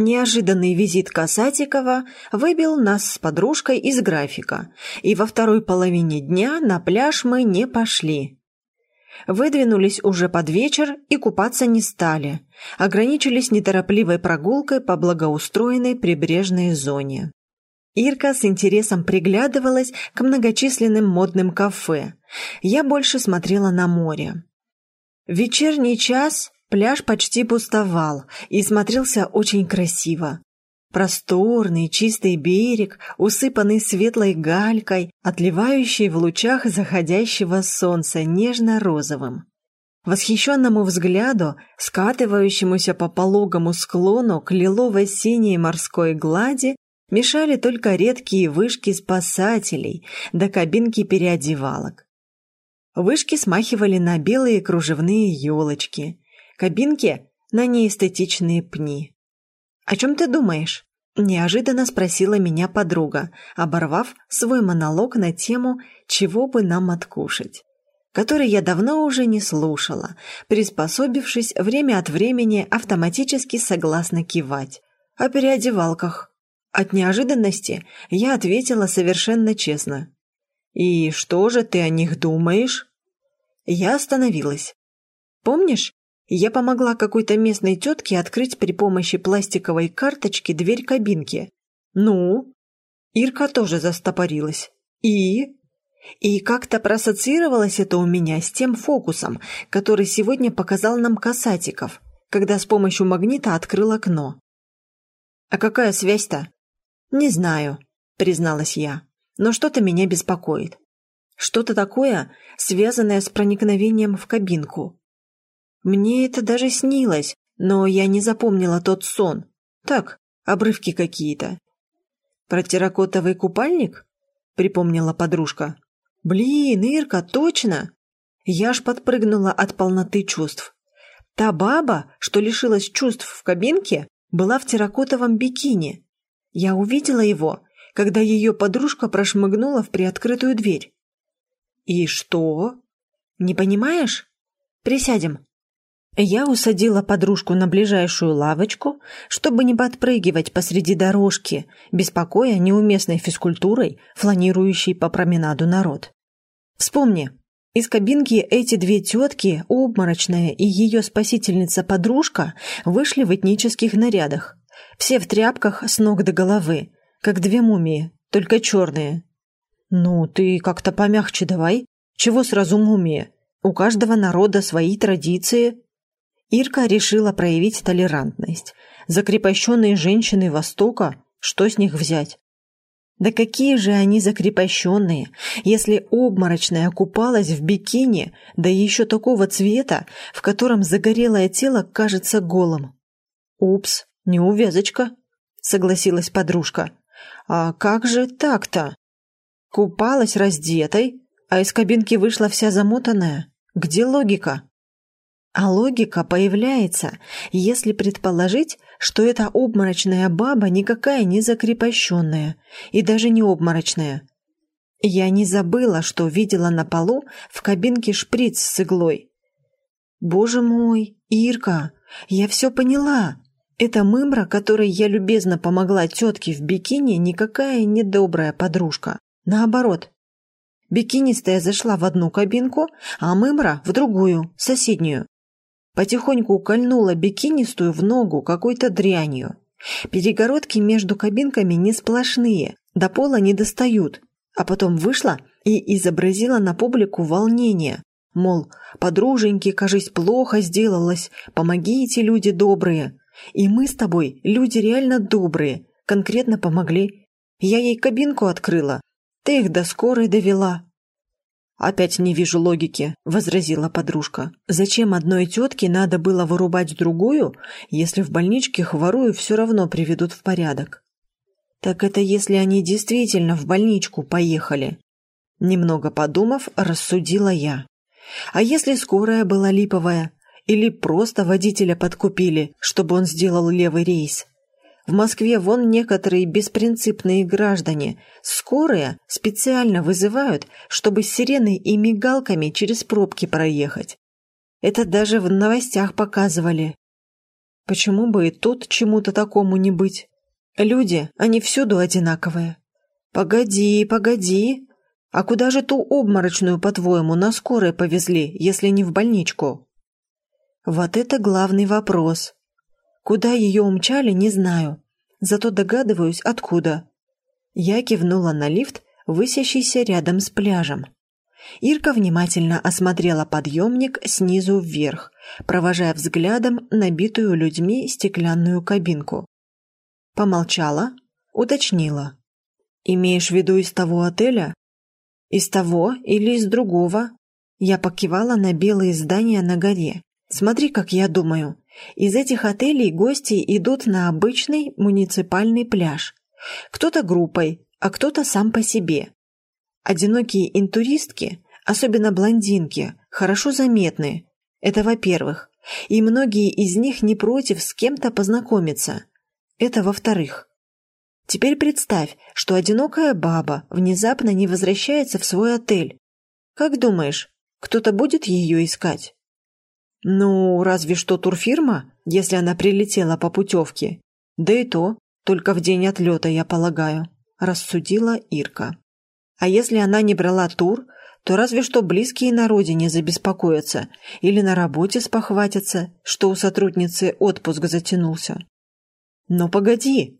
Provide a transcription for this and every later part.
Неожиданный визит Касатикова выбил нас с подружкой из графика, и во второй половине дня на пляж мы не пошли. Выдвинулись уже под вечер и купаться не стали, ограничились неторопливой прогулкой по благоустроенной прибрежной зоне. Ирка с интересом приглядывалась к многочисленным модным кафе. Я больше смотрела на море. Вечерний час пляж почти пустовал и смотрелся очень красиво. Просторный, чистый берег, усыпанный светлой галькой, отливающий в лучах заходящего солнца нежно-розовым. Восхищенному взгляду, скатывающемуся по пологому склону к лилово-синей морской глади, мешали только редкие вышки спасателей да кабинки переодевалок. Вышки смахивали на белые кружевные елочки, кабинки – на неэстетичные пни. «О чем ты думаешь?» – неожиданно спросила меня подруга, оборвав свой монолог на тему «Чего бы нам откушать?», который я давно уже не слушала, приспособившись время от времени автоматически согласно кивать. О переодевалках. От неожиданности я ответила совершенно честно. «И что же ты о них думаешь?» Я остановилась. Помнишь, я помогла какой-то местной тетке открыть при помощи пластиковой карточки дверь кабинки. Ну? Ирка тоже застопорилась. И? И как-то проассоциировалось это у меня с тем фокусом, который сегодня показал нам Касатиков, когда с помощью магнита открыл окно. «А какая связь-то?» «Не знаю», — призналась я, — «но что-то меня беспокоит. Что-то такое, связанное с проникновением в кабинку. Мне это даже снилось, но я не запомнила тот сон. Так, обрывки какие-то. «Про терракотовый купальник?» — припомнила подружка. «Блин, Ирка, точно!» Я аж подпрыгнула от полноты чувств. Та баба, что лишилась чувств в кабинке, была в терракотовом бикини. Я увидела его, когда ее подружка прошмыгнула в приоткрытую дверь. «И что?» «Не понимаешь? Присядем». Я усадила подружку на ближайшую лавочку, чтобы не подпрыгивать посреди дорожки, беспокоя неуместной физкультурой, фланирующей по променаду народ. Вспомни, из кабинки эти две тетки, обморочная и ее спасительница-подружка, вышли в этнических нарядах. Все в тряпках с ног до головы, как две мумии, только черные, «Ну, ты как-то помягче давай. Чего сразу мумия? У каждого народа свои традиции». Ирка решила проявить толерантность. Закрепощенные женщины Востока, что с них взять? Да какие же они закрепощенные, если обморочная купалась в бикини, да еще такого цвета, в котором загорелое тело кажется голым. «Упс, неувязочка», — согласилась подружка. «А как же так-то?» Купалась раздетой, а из кабинки вышла вся замотанная. Где логика? А логика появляется, если предположить, что эта обморочная баба никакая не закрепощенная и даже не обморочная. Я не забыла, что видела на полу в кабинке шприц с иглой. Боже мой, Ирка, я все поняла. Эта мымра, которой я любезно помогла тетке в бикини, никакая не добрая подружка. Наоборот. Бикинистая зашла в одну кабинку, а Мымра в другую, соседнюю. Потихоньку укольнула бикинистую в ногу какой-то дрянью. Перегородки между кабинками не сплошные, до пола не достают. А потом вышла и изобразила на публику волнение. Мол, подруженьки, кажись, плохо сделалось, помогите, люди добрые. И мы с тобой, люди реально добрые, конкретно помогли. Я ей кабинку открыла, ты их до скорой довела». «Опять не вижу логики», – возразила подружка. «Зачем одной тетке надо было вырубать другую, если в больничке хворую все равно приведут в порядок?» «Так это если они действительно в больничку поехали?» Немного подумав, рассудила я. «А если скорая была липовая? Или просто водителя подкупили, чтобы он сделал левый рейс?» В Москве вон некоторые беспринципные граждане скорые специально вызывают, чтобы с сиреной и мигалками через пробки проехать. Это даже в новостях показывали. Почему бы и тут чему-то такому не быть? Люди, они всюду одинаковые. Погоди, погоди. А куда же ту обморочную, по-твоему, на скорой повезли, если не в больничку? Вот это главный вопрос. Куда ее умчали, не знаю. Зато догадываюсь, откуда. Я кивнула на лифт, высящийся рядом с пляжем. Ирка внимательно осмотрела подъемник снизу вверх, провожая взглядом набитую людьми стеклянную кабинку. Помолчала, уточнила. «Имеешь в виду из того отеля?» «Из того или из другого?» Я покивала на белые здания на горе. «Смотри, как я думаю. Из этих отелей гости идут на обычный муниципальный пляж. Кто-то группой, а кто-то сам по себе. Одинокие интуристки, особенно блондинки, хорошо заметны. Это во-первых. И многие из них не против с кем-то познакомиться. Это во-вторых. Теперь представь, что одинокая баба внезапно не возвращается в свой отель. Как думаешь, кто-то будет ее искать? Ну, разве что турфирма, если она прилетела по путевке. Да и то, только в день отлета, я полагаю, рассудила Ирка. А если она не брала тур, то разве что близкие на родине забеспокоятся или на работе спохватятся, что у сотрудницы отпуск затянулся. Но погоди,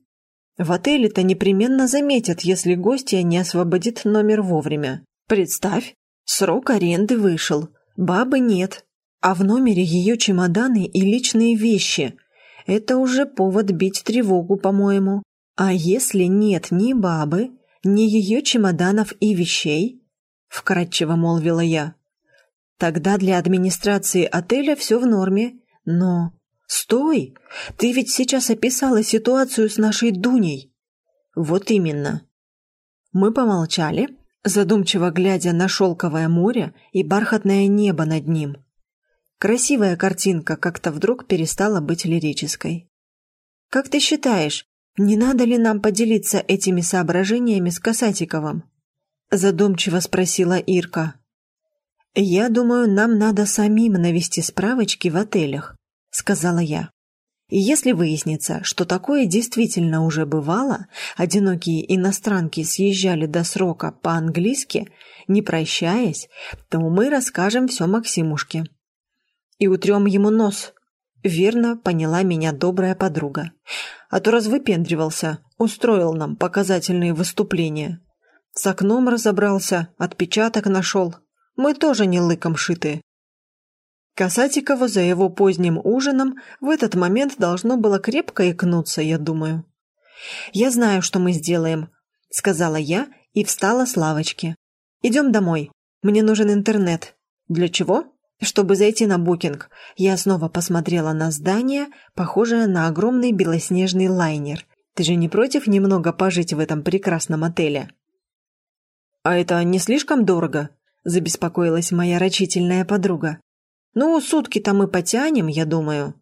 в отеле-то непременно заметят, если гостья не освободит номер вовремя. Представь, срок аренды вышел, бабы нет, а в номере ее чемоданы и личные вещи. Это уже повод бить тревогу, по-моему. А если нет ни бабы, ни ее чемоданов и вещей, вкратчиво молвила я. Тогда для администрации отеля все в норме, но... Стой! Ты ведь сейчас описала ситуацию с нашей Дуней. Вот именно. Мы помолчали, задумчиво глядя на шелковое море и бархатное небо над ним. Красивая картинка как-то вдруг перестала быть лирической. «Как ты считаешь, не надо ли нам поделиться этими соображениями с Касатиковым?» Задумчиво спросила Ирка. «Я думаю, нам надо самим навести справочки в отелях», сказала я. И если выяснится, что такое действительно уже бывало, одинокие иностранки съезжали до срока по-английски, не прощаясь, то мы расскажем все Максимушке и утрем ему нос. Верно поняла меня добрая подруга. А то развыпендривался, устроил нам показательные выступления. С окном разобрался, отпечаток нашел. Мы тоже не лыком шиты. Касатикова за его поздним ужином в этот момент должно было крепко икнуться, я думаю. «Я знаю, что мы сделаем», — сказала я и встала с лавочки. «Идем домой. Мне нужен интернет. Для чего?» Чтобы зайти на букинг, я снова посмотрела на здание, похожее на огромный белоснежный лайнер. Ты же не против немного пожить в этом прекрасном отеле? А это не слишком дорого? Забеспокоилась моя рачительная подруга. Ну, сутки-то мы потянем, я думаю.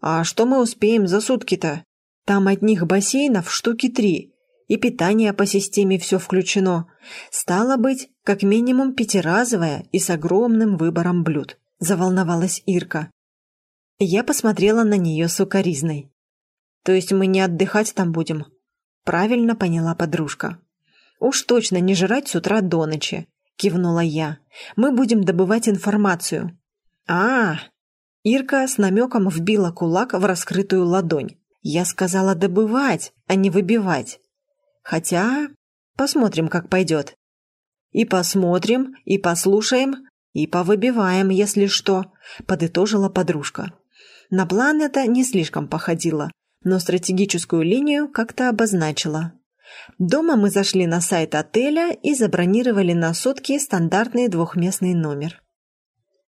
А что мы успеем за сутки-то? Там одних бассейнов штуки три, и питание по системе все включено. Стало быть, как минимум пятиразовое и с огромным выбором блюд. Заволновалась Ирка. Я посмотрела на нее сукоризной. То есть мы не отдыхать там будем? Правильно поняла подружка. Уж точно не жрать с утра до ночи, кивнула я. Мы будем добывать информацию. -а. Ирка с намеком вбила кулак в раскрытую ладонь. Я сказала добывать, а не выбивать. Хотя посмотрим, как пойдет. И посмотрим, и послушаем, и повыбиваем, если что, подытожила подружка. На план это не слишком походило, но стратегическую линию как-то обозначила. Дома мы зашли на сайт отеля и забронировали на сутки стандартный двухместный номер.